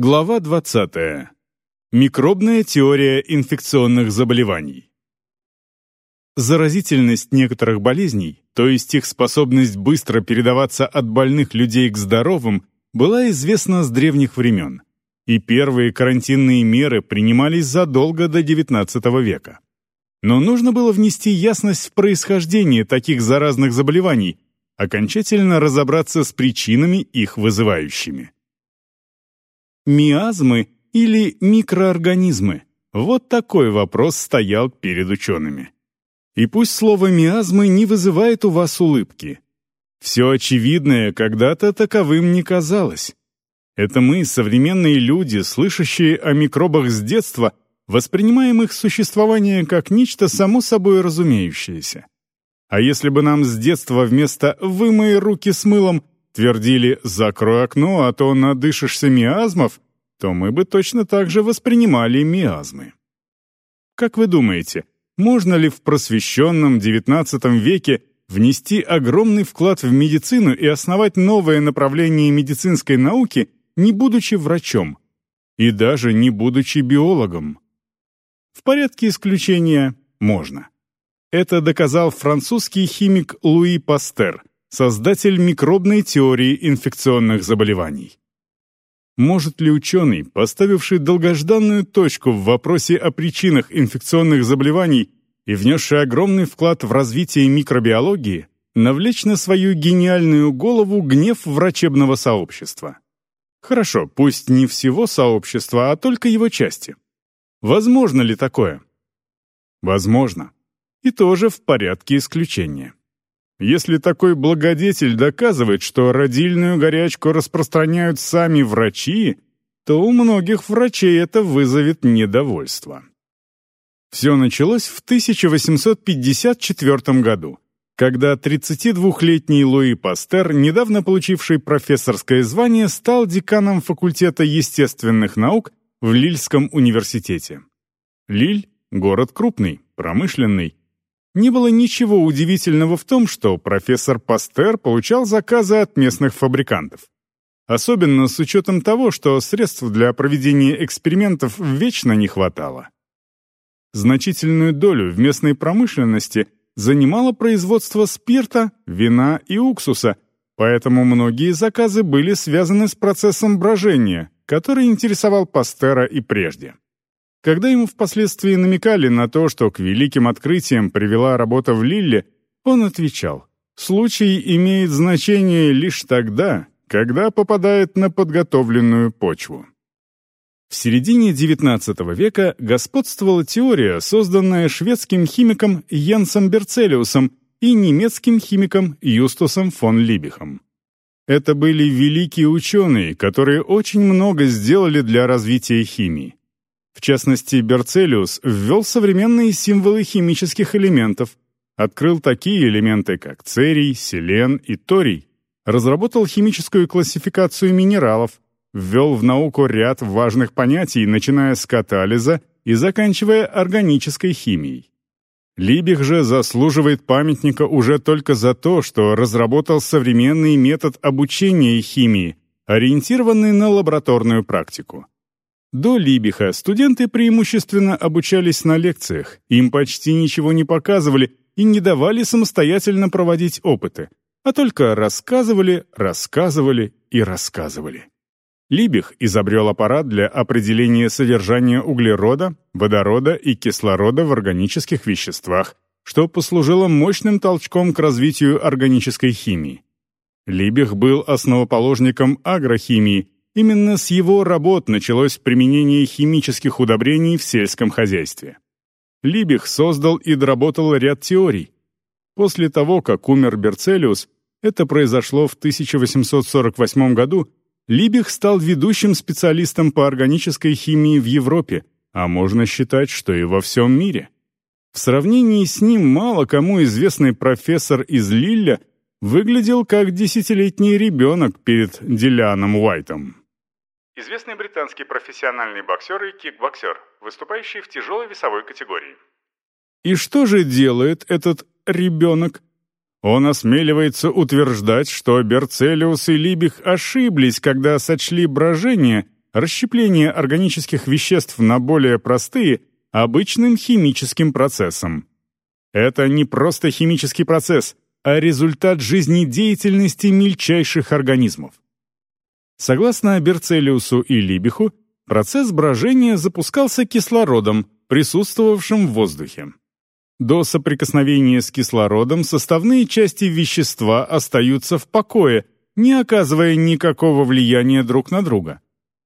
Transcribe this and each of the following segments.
Глава 20. Микробная теория инфекционных заболеваний. Заразительность некоторых болезней, то есть их способность быстро передаваться от больных людей к здоровым, была известна с древних времен, и первые карантинные меры принимались задолго до XIX века. Но нужно было внести ясность в происхождение таких заразных заболеваний, окончательно разобраться с причинами их вызывающими миазмы или микроорганизмы? Вот такой вопрос стоял перед учеными. И пусть слово «миазмы» не вызывает у вас улыбки. Все очевидное когда-то таковым не казалось. Это мы, современные люди, слышащие о микробах с детства, воспринимаем их существование как нечто само собой разумеющееся. А если бы нам с детства вместо «вымой руки с мылом» твердили «закрой окно, а то надышишься миазмов», то мы бы точно так же воспринимали миазмы. Как вы думаете, можно ли в просвещенном XIX веке внести огромный вклад в медицину и основать новое направление медицинской науки, не будучи врачом и даже не будучи биологом? В порядке исключения можно. Это доказал французский химик Луи Пастер, создатель микробной теории инфекционных заболеваний. Может ли ученый, поставивший долгожданную точку в вопросе о причинах инфекционных заболеваний и внесший огромный вклад в развитие микробиологии, навлечь на свою гениальную голову гнев врачебного сообщества? Хорошо, пусть не всего сообщества, а только его части. Возможно ли такое? Возможно. И тоже в порядке исключения. Если такой благодетель доказывает, что родильную горячку распространяют сами врачи, то у многих врачей это вызовет недовольство. Все началось в 1854 году, когда 32-летний Луи Пастер, недавно получивший профессорское звание, стал деканом факультета естественных наук в Лильском университете. Лиль — город крупный, промышленный, не было ничего удивительного в том, что профессор Пастер получал заказы от местных фабрикантов. Особенно с учетом того, что средств для проведения экспериментов вечно не хватало. Значительную долю в местной промышленности занимало производство спирта, вина и уксуса, поэтому многие заказы были связаны с процессом брожения, который интересовал Пастера и прежде. Когда ему впоследствии намекали на то, что к великим открытиям привела работа в Лилле, он отвечал, «Случай имеет значение лишь тогда, когда попадает на подготовленную почву». В середине XIX века господствовала теория, созданная шведским химиком Йенсом Берцелиусом и немецким химиком Юстусом фон Либихом. Это были великие ученые, которые очень много сделали для развития химии. В частности, Берцелиус ввел современные символы химических элементов, открыл такие элементы, как церий, селен и торий, разработал химическую классификацию минералов, ввел в науку ряд важных понятий, начиная с катализа и заканчивая органической химией. Либих же заслуживает памятника уже только за то, что разработал современный метод обучения химии, ориентированный на лабораторную практику. До Либиха студенты преимущественно обучались на лекциях, им почти ничего не показывали и не давали самостоятельно проводить опыты, а только рассказывали, рассказывали и рассказывали. Либих изобрел аппарат для определения содержания углерода, водорода и кислорода в органических веществах, что послужило мощным толчком к развитию органической химии. Либих был основоположником агрохимии Именно с его работ началось применение химических удобрений в сельском хозяйстве. Либих создал и доработал ряд теорий. После того, как умер Берцелиус, это произошло в 1848 году, Либих стал ведущим специалистом по органической химии в Европе, а можно считать, что и во всем мире. В сравнении с ним мало кому известный профессор из Лилля выглядел как десятилетний ребенок перед Дилианом Уайтом. Известный британский профессиональный боксер и кикбоксер, выступающий в тяжелой весовой категории. И что же делает этот ребенок? Он осмеливается утверждать, что Берцелиус и Либих ошиблись, когда сочли брожение расщепление органических веществ на более простые обычным химическим процессом. Это не просто химический процесс, а результат жизнедеятельности мельчайших организмов. Согласно Берцелиусу и Либиху, процесс брожения запускался кислородом, присутствовавшим в воздухе. До соприкосновения с кислородом составные части вещества остаются в покое, не оказывая никакого влияния друг на друга.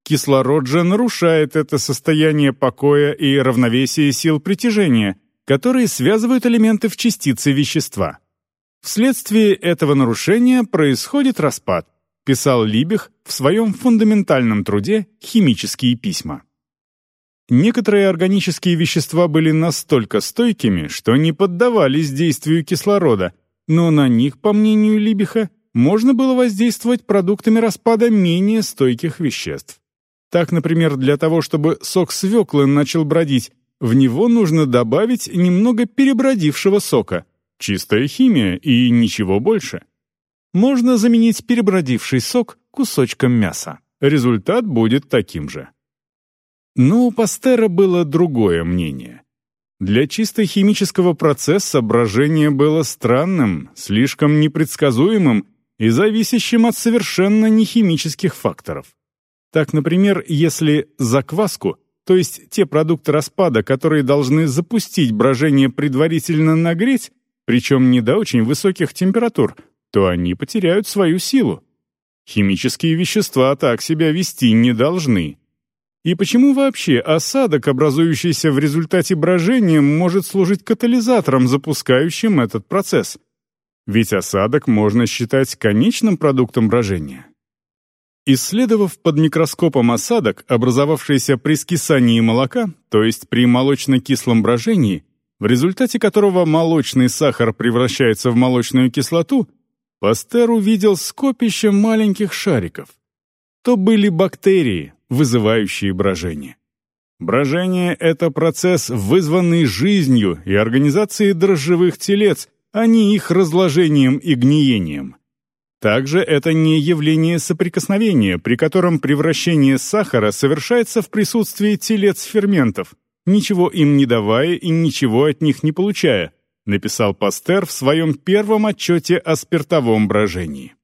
Кислород же нарушает это состояние покоя и равновесие сил притяжения, которые связывают элементы в частицы вещества. Вследствие этого нарушения происходит распад, писал Либих в своем фундаментальном труде «Химические письма». Некоторые органические вещества были настолько стойкими, что не поддавались действию кислорода, но на них, по мнению Либиха, можно было воздействовать продуктами распада менее стойких веществ. Так, например, для того, чтобы сок свеклы начал бродить, в него нужно добавить немного перебродившего сока. Чистая химия и ничего больше. Можно заменить перебродивший сок кусочком мяса. Результат будет таким же. Но у Пастера было другое мнение. Для чисто химического процесса брожение было странным, слишком непредсказуемым и зависящим от совершенно нехимических факторов. Так, например, если закваску, то есть те продукты распада, которые должны запустить брожение предварительно нагреть, причем не до очень высоких температур, то они потеряют свою силу. Химические вещества так себя вести не должны. И почему вообще осадок, образующийся в результате брожения, может служить катализатором, запускающим этот процесс? Ведь осадок можно считать конечным продуктом брожения. Исследовав под микроскопом осадок, образовавшийся при скисании молока, то есть при молочно-кислом брожении, в результате которого молочный сахар превращается в молочную кислоту, Пастер увидел скопище маленьких шариков. То были бактерии, вызывающие брожение. Брожение — это процесс, вызванный жизнью и организацией дрожжевых телец, а не их разложением и гниением. Также это не явление соприкосновения, при котором превращение сахара совершается в присутствии телец ферментов, ничего им не давая и ничего от них не получая, написал Пастер в своем первом отчете о спиртовом брожении.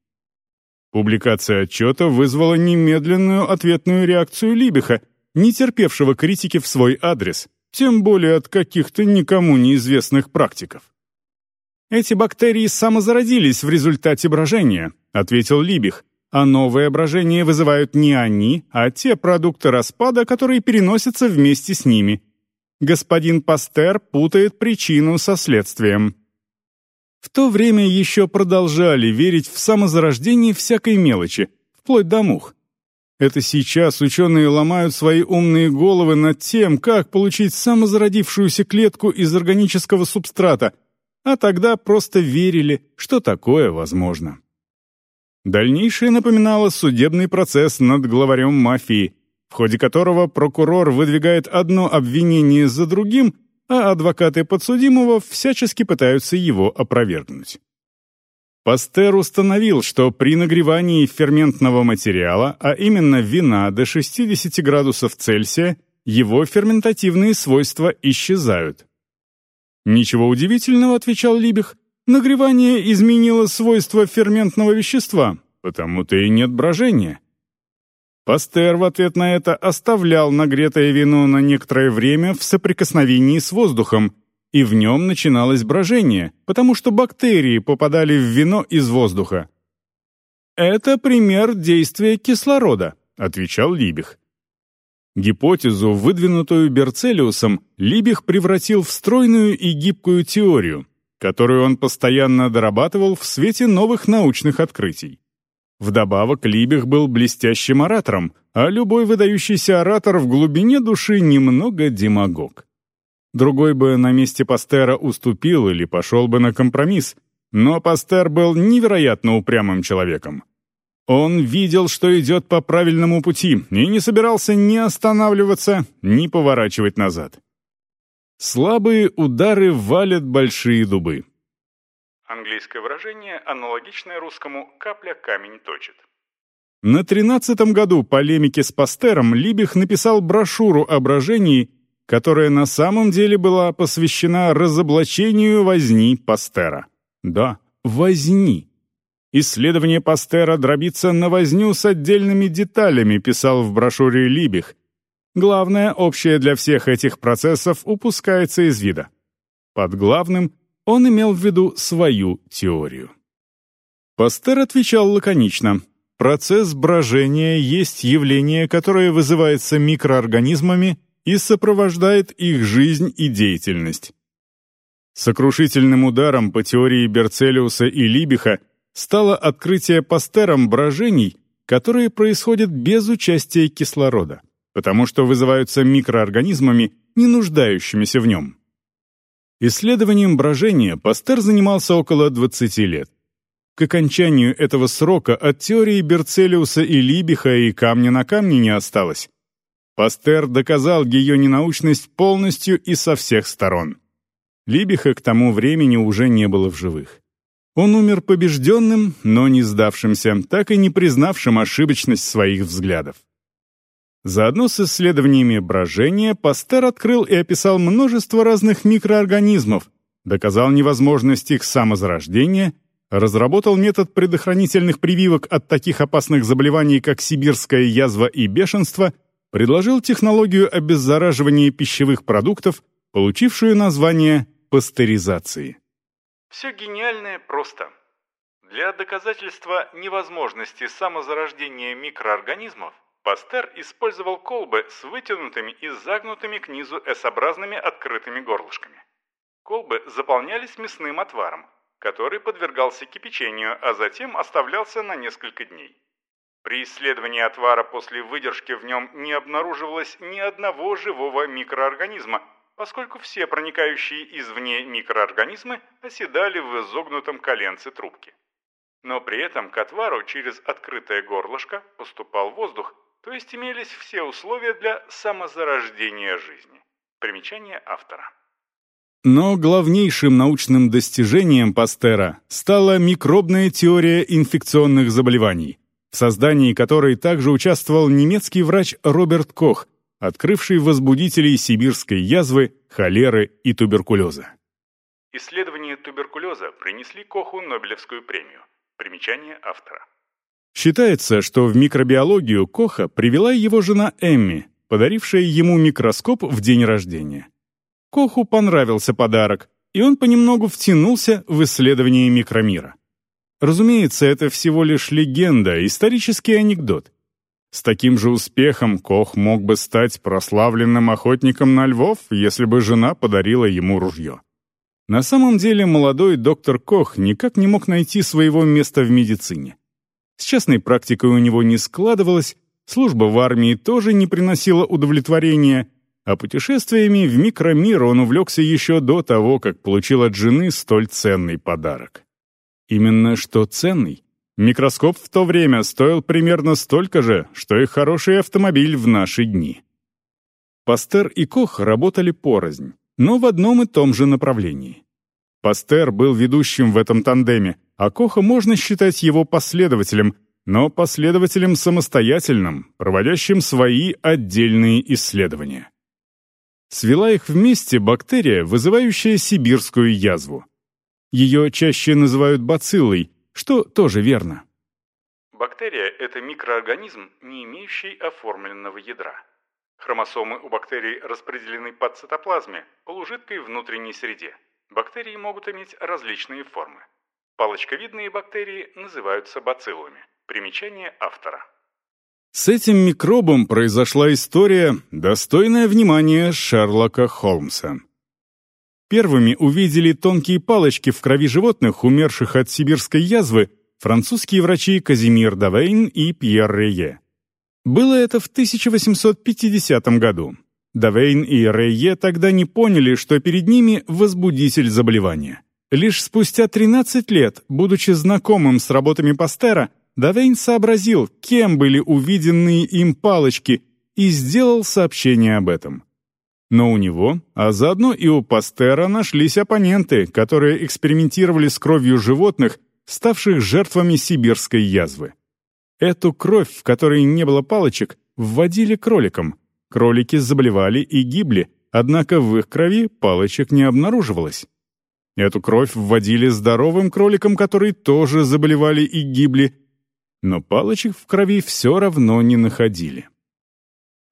Публикация отчета вызвала немедленную ответную реакцию Либиха, не терпевшего критики в свой адрес, тем более от каких-то никому неизвестных практиков. «Эти бактерии самозародились в результате брожения», — ответил Либих, «а новое брожение вызывают не они, а те продукты распада, которые переносятся вместе с ними. Господин Пастер путает причину со следствием». В то время еще продолжали верить в самозарождение всякой мелочи, вплоть до мух. Это сейчас ученые ломают свои умные головы над тем, как получить самозародившуюся клетку из органического субстрата — а тогда просто верили, что такое возможно. Дальнейшее напоминало судебный процесс над главарем мафии, в ходе которого прокурор выдвигает одно обвинение за другим, а адвокаты подсудимого всячески пытаются его опровергнуть. Пастер установил, что при нагревании ферментного материала, а именно вина до 60 градусов Цельсия, его ферментативные свойства исчезают. «Ничего удивительного», — отвечал Либих. «Нагревание изменило свойства ферментного вещества, потому-то и нет брожения». Пастер в ответ на это оставлял нагретое вино на некоторое время в соприкосновении с воздухом, и в нем начиналось брожение, потому что бактерии попадали в вино из воздуха. «Это пример действия кислорода», — отвечал Либих. Гипотезу, выдвинутую Берцелиусом, Либих превратил в стройную и гибкую теорию, которую он постоянно дорабатывал в свете новых научных открытий. Вдобавок, Либих был блестящим оратором, а любой выдающийся оратор в глубине души немного демагог. Другой бы на месте Пастера уступил или пошел бы на компромисс, но Пастер был невероятно упрямым человеком. Он видел, что идет по правильному пути, и не собирался ни останавливаться, ни поворачивать назад. Слабые удары валят большие дубы. Английское выражение, аналогичное русскому «капля камень точит». На тринадцатом году полемики с Пастером Либих написал брошюру о брожении, которая на самом деле была посвящена разоблачению возни Пастера. Да, возни. Исследование Пастера дробится на возню с отдельными деталями, писал в брошюре Либих. Главное, общее для всех этих процессов упускается из вида. Под главным он имел в виду свою теорию. Пастер отвечал лаконично. Процесс брожения есть явление, которое вызывается микроорганизмами и сопровождает их жизнь и деятельность. Сокрушительным ударом по теории Берцелиуса и Либиха стало открытие Пастером брожений, которые происходят без участия кислорода, потому что вызываются микроорганизмами, не нуждающимися в нем. Исследованием брожения Пастер занимался около 20 лет. К окончанию этого срока от теории Берцелиуса и Либиха и камня на камне не осталось. Пастер доказал ее ненаучность полностью и со всех сторон. Либиха к тому времени уже не было в живых. Он умер побежденным, но не сдавшимся, так и не признавшим ошибочность своих взглядов. Заодно с исследованиями брожения Пастер открыл и описал множество разных микроорганизмов, доказал невозможность их самозарождения — разработал метод предохранительных прививок от таких опасных заболеваний, как сибирская язва и бешенство, предложил технологию обеззараживания пищевых продуктов, получившую название пастеризации. Все гениальное просто. Для доказательства невозможности самозарождения микроорганизмов Пастер использовал колбы с вытянутыми и загнутыми к низу S-образными открытыми горлышками. Колбы заполнялись мясным отваром, который подвергался кипячению, а затем оставлялся на несколько дней. При исследовании отвара после выдержки в нем не обнаруживалось ни одного живого микроорганизма, поскольку все проникающие извне микроорганизмы оседали в изогнутом коленце трубки. Но при этом к отвару через открытое горлышко поступал воздух, то есть имелись все условия для самозарождения жизни. Примечание автора. Но главнейшим научным достижением Пастера стала микробная теория инфекционных заболеваний, в создании которой также участвовал немецкий врач Роберт Кох, открывший возбудителей сибирской язвы, холеры и туберкулеза. Исследования туберкулеза принесли Коху Нобелевскую премию. Примечание автора. Считается, что в микробиологию Коха привела его жена Эмми, подарившая ему микроскоп в день рождения. Коху понравился подарок, и он понемногу втянулся в исследование микромира. Разумеется, это всего лишь легенда, исторический анекдот. С таким же успехом Кох мог бы стать прославленным охотником на львов, если бы жена подарила ему ружье. На самом деле молодой доктор Кох никак не мог найти своего места в медицине. С частной практикой у него не складывалось, служба в армии тоже не приносила удовлетворения, а путешествиями в микромир он увлекся еще до того, как получил от жены столь ценный подарок. Именно что ценный. Микроскоп в то время стоил примерно столько же, что и хороший автомобиль в наши дни. Пастер и Кох работали порознь, но в одном и том же направлении. Пастер был ведущим в этом тандеме, а Коха можно считать его последователем, но последователем самостоятельным, проводящим свои отдельные исследования. Свела их вместе бактерия, вызывающая сибирскую язву. Ее чаще называют бациллой, что тоже верно. Бактерия – это микроорганизм, не имеющий оформленного ядра. Хромосомы у бактерий распределены по цитоплазме, полужидкой внутренней среде. Бактерии могут иметь различные формы. Палочковидные бактерии называются бациллами. Примечание автора. С этим микробом произошла история, достойная внимания Шерлока Холмса. Первыми увидели тонкие палочки в крови животных, умерших от сибирской язвы, французские врачи Казимир Давейн и Пьер Рeye. Было это в 1850 году. Давейн и Рeye тогда не поняли, что перед ними возбудитель заболевания. Лишь спустя 13 лет, будучи знакомым с работами Пастера, Давейн сообразил, кем были увиденные им палочки, и сделал сообщение об этом. Но у него, а заодно и у Пастера, нашлись оппоненты, которые экспериментировали с кровью животных, ставших жертвами сибирской язвы. Эту кровь, в которой не было палочек, вводили кроликам. Кролики заболевали и гибли, однако в их крови палочек не обнаруживалось. Эту кровь вводили здоровым кроликам, которые тоже заболевали и гибли, но палочек в крови все равно не находили.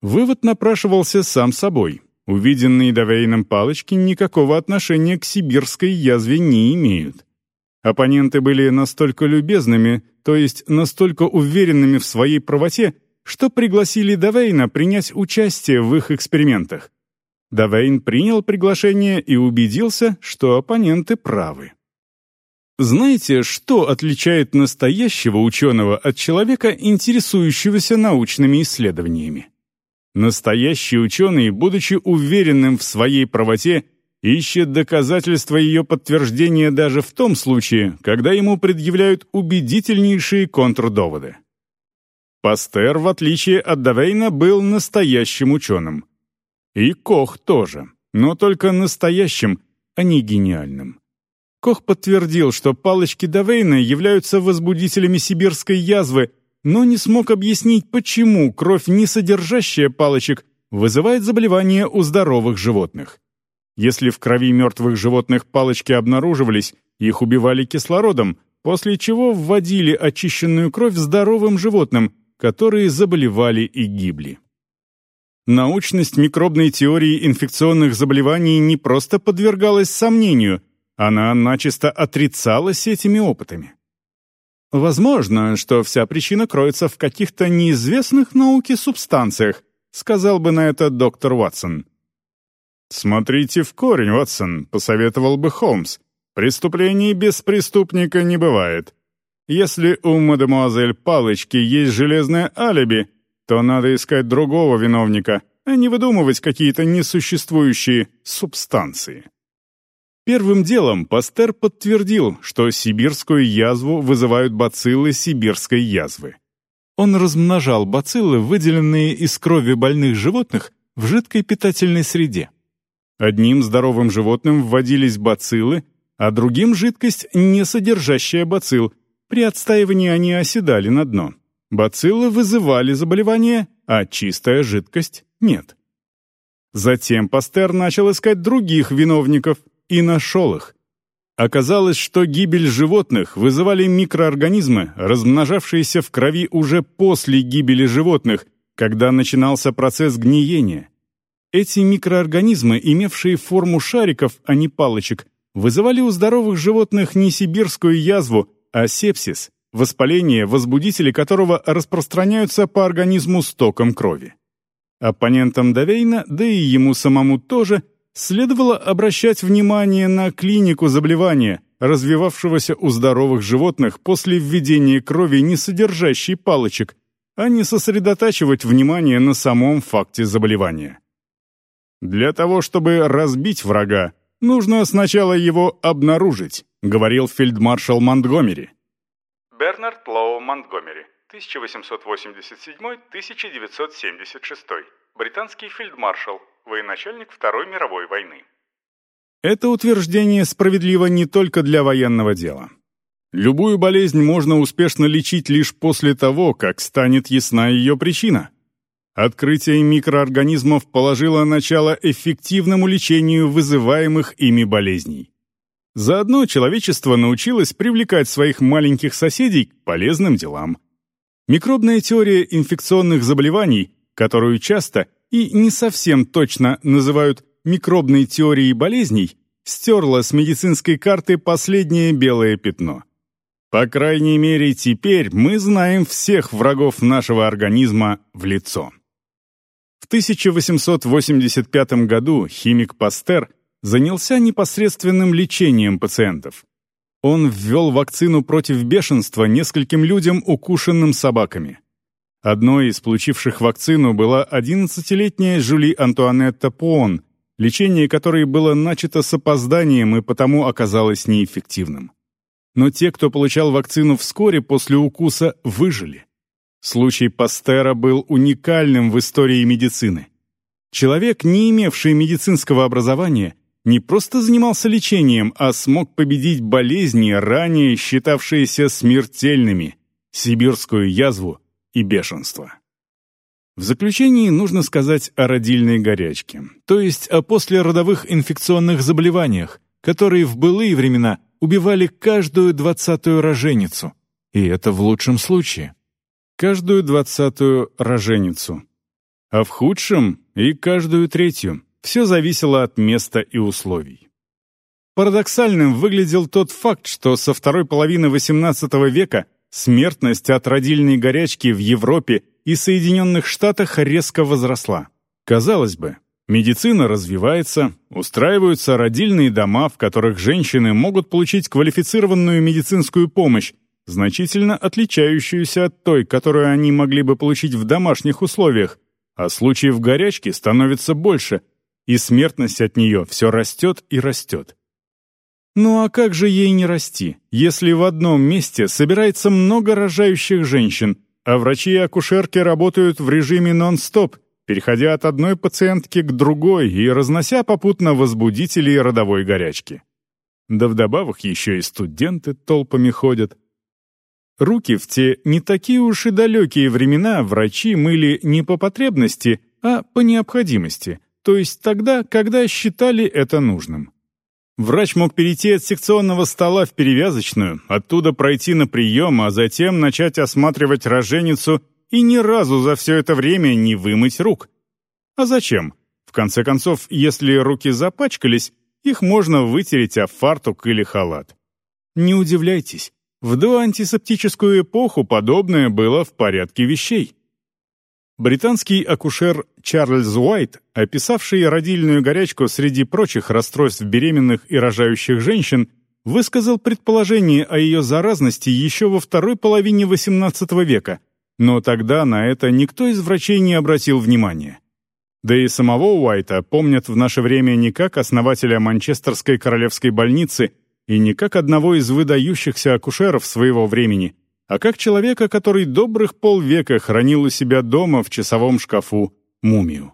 Вывод напрашивался сам собой. Увиденные Давейном палочки никакого отношения к сибирской язве не имеют. Оппоненты были настолько любезными, то есть настолько уверенными в своей правоте, что пригласили Давейна принять участие в их экспериментах. Давейн принял приглашение и убедился, что оппоненты правы. Знаете, что отличает настоящего ученого от человека, интересующегося научными исследованиями? Настоящий ученый, будучи уверенным в своей правоте, ищет доказательства ее подтверждения даже в том случае, когда ему предъявляют убедительнейшие контрдоводы. Пастер, в отличие от Давейна, был настоящим ученым. И Кох тоже, но только настоящим, а не гениальным. Кох подтвердил, что палочки Давейна являются возбудителями сибирской язвы, но не смог объяснить, почему кровь, не содержащая палочек, вызывает заболевания у здоровых животных. Если в крови мертвых животных палочки обнаруживались, их убивали кислородом, после чего вводили очищенную кровь здоровым животным, которые заболевали и гибли. Научность микробной теории инфекционных заболеваний не просто подвергалась сомнению, она начисто отрицалась этими опытами. Возможно, что вся причина кроется в каких-то неизвестных науке субстанциях, сказал бы на это доктор Уотсон. «Смотрите в корень, Ватсон», — посоветовал бы Холмс. «Преступлений без преступника не бывает. Если у мадемуазель Палочки есть железное алиби, то надо искать другого виновника, а не выдумывать какие-то несуществующие субстанции». Первым делом Пастер подтвердил, что сибирскую язву вызывают бациллы сибирской язвы. Он размножал бациллы, выделенные из крови больных животных, в жидкой питательной среде. Одним здоровым животным вводились бациллы, а другим — жидкость, не содержащая бацилл. При отстаивании они оседали на дно. Бациллы вызывали заболевание, а чистая жидкость — нет. Затем Пастер начал искать других виновников и нашел их. Оказалось, что гибель животных вызывали микроорганизмы, размножавшиеся в крови уже после гибели животных, когда начинался процесс гниения — эти микроорганизмы, имевшие форму шариков, а не палочек, вызывали у здоровых животных не сибирскую язву, а сепсис, воспаление, возбудители которого распространяются по организму стоком крови. Оппонентам Давейна, да и ему самому тоже, следовало обращать внимание на клинику заболевания, развивавшегося у здоровых животных после введения крови, не содержащей палочек, а не сосредотачивать внимание на самом факте заболевания. «Для того, чтобы разбить врага, нужно сначала его обнаружить», говорил фельдмаршал Монтгомери. Бернард Лоу Монтгомери, 1887-1976, британский фельдмаршал, военачальник Второй мировой войны. Это утверждение справедливо не только для военного дела. Любую болезнь можно успешно лечить лишь после того, как станет ясна ее причина. Открытие микроорганизмов положило начало эффективному лечению вызываемых ими болезней. Заодно человечество научилось привлекать своих маленьких соседей к полезным делам. Микробная теория инфекционных заболеваний, которую часто и не совсем точно называют микробной теорией болезней, стерла с медицинской карты последнее белое пятно. По крайней мере, теперь мы знаем всех врагов нашего организма в лицо. В 1885 году химик Пастер занялся непосредственным лечением пациентов. Он ввел вакцину против бешенства нескольким людям, укушенным собаками. Одной из получивших вакцину была 11-летняя Жюли Антуанетта Пуон, лечение которой было начато с опозданием и потому оказалось неэффективным. Но те, кто получал вакцину вскоре после укуса, выжили. Случай Пастера был уникальным в истории медицины. Человек, не имевший медицинского образования, не просто занимался лечением, а смог победить болезни, ранее считавшиеся смертельными, сибирскую язву и бешенство. В заключении нужно сказать о родильной горячке, то есть о послеродовых инфекционных заболеваниях, которые в былые времена убивали каждую двадцатую роженицу, и это в лучшем случае. Каждую двадцатую роженицу. А в худшем и каждую третью. Все зависело от места и условий. Парадоксальным выглядел тот факт, что со второй половины XVIII века смертность от родильной горячки в Европе и Соединенных Штатах резко возросла. Казалось бы, медицина развивается, устраиваются родильные дома, в которых женщины могут получить квалифицированную медицинскую помощь, значительно отличающуюся от той, которую они могли бы получить в домашних условиях, а случаев горячки становится больше, и смертность от нее все растет и растет. Ну а как же ей не расти, если в одном месте собирается много рожающих женщин, а врачи и акушерки работают в режиме нон-стоп, переходя от одной пациентки к другой и разнося попутно возбудители родовой горячки. Да вдобавок еще и студенты толпами ходят. Руки в те не такие уж и далекие времена врачи мыли не по потребности, а по необходимости, то есть тогда, когда считали это нужным. Врач мог перейти от секционного стола в перевязочную, оттуда пройти на прием, а затем начать осматривать роженицу и ни разу за все это время не вымыть рук. А зачем? В конце концов, если руки запачкались, их можно вытереть о фартук или халат. Не удивляйтесь, в доантисептическую эпоху подобное было в порядке вещей. Британский акушер Чарльз Уайт, описавший родильную горячку среди прочих расстройств беременных и рожающих женщин, высказал предположение о ее заразности еще во второй половине XVIII века, но тогда на это никто из врачей не обратил внимания. Да и самого Уайта помнят в наше время не как основателя Манчестерской королевской больницы и не как одного из выдающихся акушеров своего времени – а как человека, который добрых полвека хранил у себя дома в часовом шкафу мумию.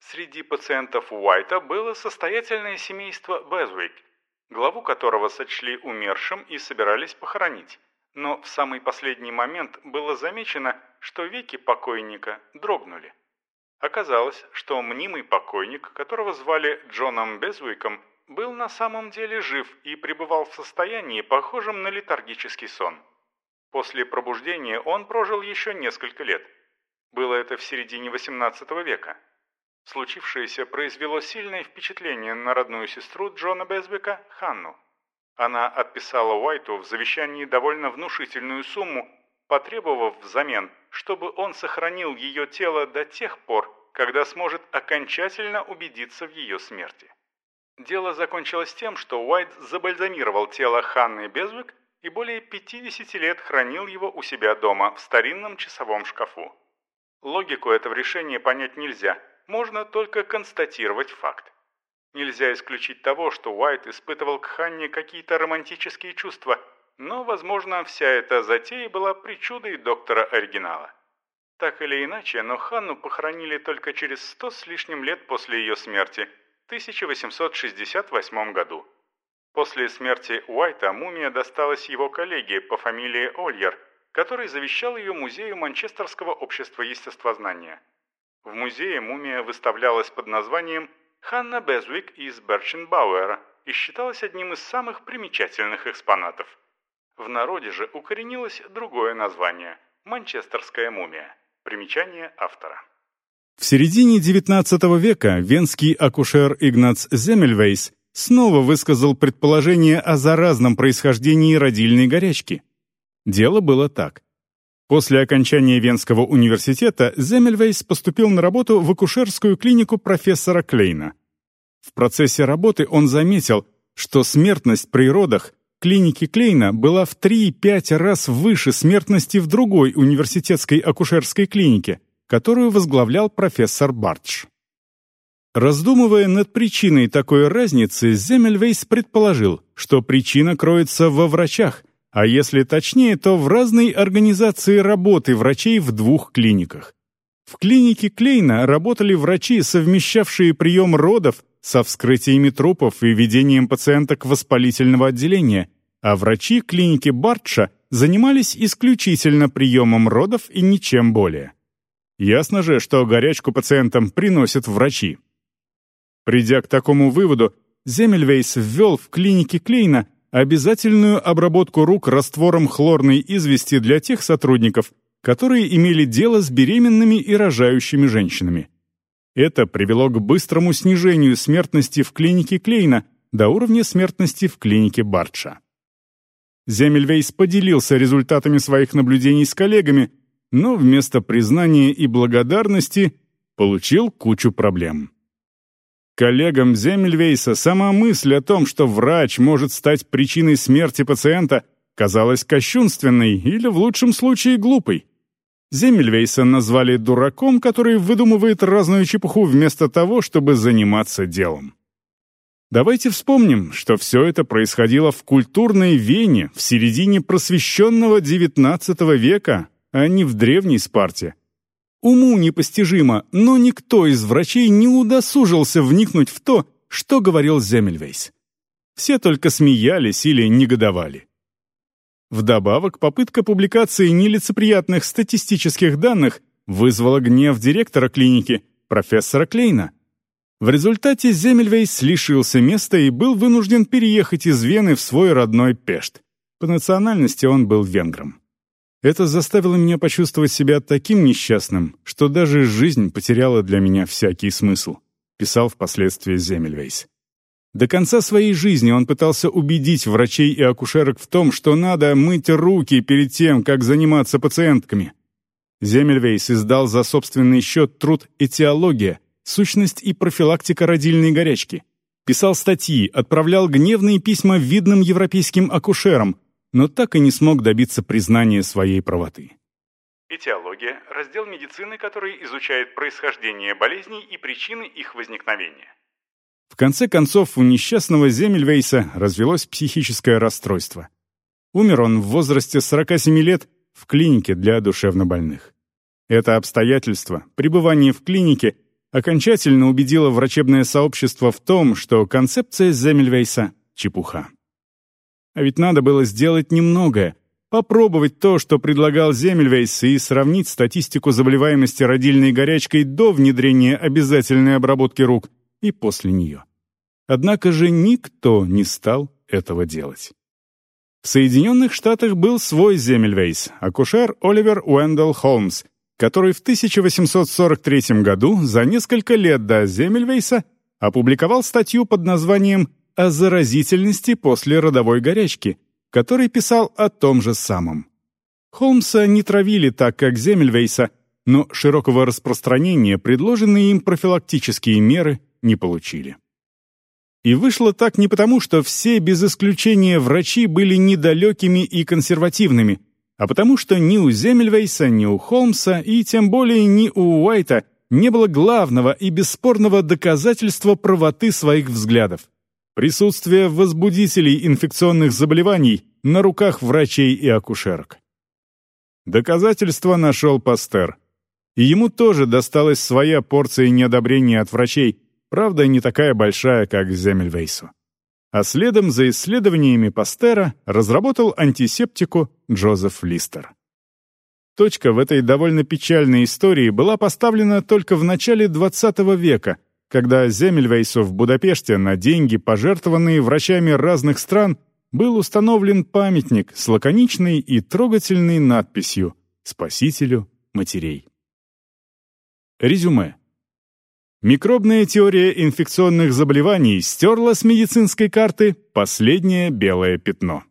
Среди пациентов Уайта было состоятельное семейство Безвик, главу которого сочли умершим и собирались похоронить. Но в самый последний момент было замечено, что веки покойника дрогнули. Оказалось, что мнимый покойник, которого звали Джоном Безвиком, был на самом деле жив и пребывал в состоянии, похожем на летаргический сон. После пробуждения он прожил еще несколько лет. Было это в середине XVIII века. Случившееся произвело сильное впечатление на родную сестру Джона Безбека, Ханну. Она отписала Уайту в завещании довольно внушительную сумму, потребовав взамен, чтобы он сохранил ее тело до тех пор, когда сможет окончательно убедиться в ее смерти. Дело закончилось тем, что Уайт забальзамировал тело Ханны Безвик и более 50 лет хранил его у себя дома в старинном часовом шкафу. Логику этого решения понять нельзя, можно только констатировать факт. Нельзя исключить того, что Уайт испытывал к Ханне какие-то романтические чувства, но, возможно, вся эта затея была причудой доктора оригинала. Так или иначе, но Ханну похоронили только через сто с лишним лет после ее смерти, в 1868 году. После смерти Уайта мумия досталась его коллеге по фамилии Ольер, который завещал ее музею Манчестерского общества естествознания. В музее мумия выставлялась под названием «Ханна Безвик из Берченбауэра» и считалась одним из самых примечательных экспонатов. В народе же укоренилось другое название – «Манчестерская мумия». Примечание автора. В середине XIX века венский акушер Игнац Земельвейс снова высказал предположение о заразном происхождении родильной горячки. Дело было так. После окончания Венского университета Земельвейс поступил на работу в акушерскую клинику профессора Клейна. В процессе работы он заметил, что смертность при родах клиники Клейна была в 3-5 раз выше смертности в другой университетской акушерской клинике, которую возглавлял профессор Бартш. Раздумывая над причиной такой разницы, Земельвейс предположил, что причина кроется во врачах, а если точнее, то в разной организации работы врачей в двух клиниках. В клинике Клейна работали врачи, совмещавшие прием родов со вскрытиями трупов и ведением пациенток воспалительного отделения, а врачи клиники Бартша занимались исключительно приемом родов и ничем более. Ясно же, что горячку пациентам приносят врачи. Придя к такому выводу, Земельвейс ввел в клинике Клейна обязательную обработку рук раствором хлорной извести для тех сотрудников, которые имели дело с беременными и рожающими женщинами. Это привело к быстрому снижению смертности в клинике Клейна до уровня смертности в клинике Бартша. Земельвейс поделился результатами своих наблюдений с коллегами, но вместо признания и благодарности получил кучу проблем. Коллегам Земельвейса сама мысль о том, что врач может стать причиной смерти пациента, казалась кощунственной или, в лучшем случае, глупой. Земельвейса назвали дураком, который выдумывает разную чепуху вместо того, чтобы заниматься делом. Давайте вспомним, что все это происходило в культурной Вене в середине просвещенного XIX века, а не в древней Спарте. Уму непостижимо, но никто из врачей не удосужился вникнуть в то, что говорил Земельвейс. Все только смеялись или негодовали. Вдобавок, попытка публикации нелицеприятных статистических данных вызвала гнев директора клиники, профессора Клейна. В результате Земельвейс лишился места и был вынужден переехать из Вены в свой родной Пешт. По национальности он был венгром. Это заставило меня почувствовать себя таким несчастным, что даже жизнь потеряла для меня всякий смысл», — писал впоследствии Земельвейс. До конца своей жизни он пытался убедить врачей и акушерок в том, что надо мыть руки перед тем, как заниматься пациентками. Земельвейс издал за собственный счет труд «Этиология. Сущность и профилактика родильной горячки». Писал статьи, отправлял гневные письма видным европейским акушерам, но так и не смог добиться признания своей правоты. Этиология – раздел медицины, который изучает происхождение болезней и причины их возникновения. В конце концов, у несчастного Земельвейса развелось психическое расстройство. Умер он в возрасте 47 лет в клинике для душевнобольных. Это обстоятельство, пребывание в клинике, окончательно убедило врачебное сообщество в том, что концепция Земельвейса — чепуха. А ведь надо было сделать немногое. Попробовать то, что предлагал Земельвейс, и сравнить статистику заболеваемости родильной горячкой до внедрения обязательной обработки рук и после нее. Однако же никто не стал этого делать. В Соединенных Штатах был свой Земельвейс, акушер Оливер Уэндell Холмс, который в 1843 году, за несколько лет до Земельвейса, опубликовал статью под названием о заразительности после родовой горячки, который писал о том же самом. Холмса не травили так, как Земельвейса, но широкого распространения предложенные им профилактические меры не получили. И вышло так не потому, что все без исключения врачи были недалекими и консервативными, а потому что ни у Земельвейса, ни у Холмса и тем более ни у Уайта не было главного и бесспорного доказательства правоты своих взглядов Присутствие возбудителей инфекционных заболеваний на руках врачей и акушерок. Доказательства нашел Пастер. И ему тоже досталась своя порция неодобрения от врачей, правда, не такая большая, как Земельвейсу. А следом за исследованиями Пастера разработал антисептику Джозеф Листер. Точка в этой довольно печальной истории была поставлена только в начале XX века — когда Земельвейсу в Будапеште на деньги, пожертвованные врачами разных стран, был установлен памятник с лаконичной и трогательной надписью «Спасителю матерей». Резюме. Микробная теория инфекционных заболеваний стерла с медицинской карты последнее белое пятно.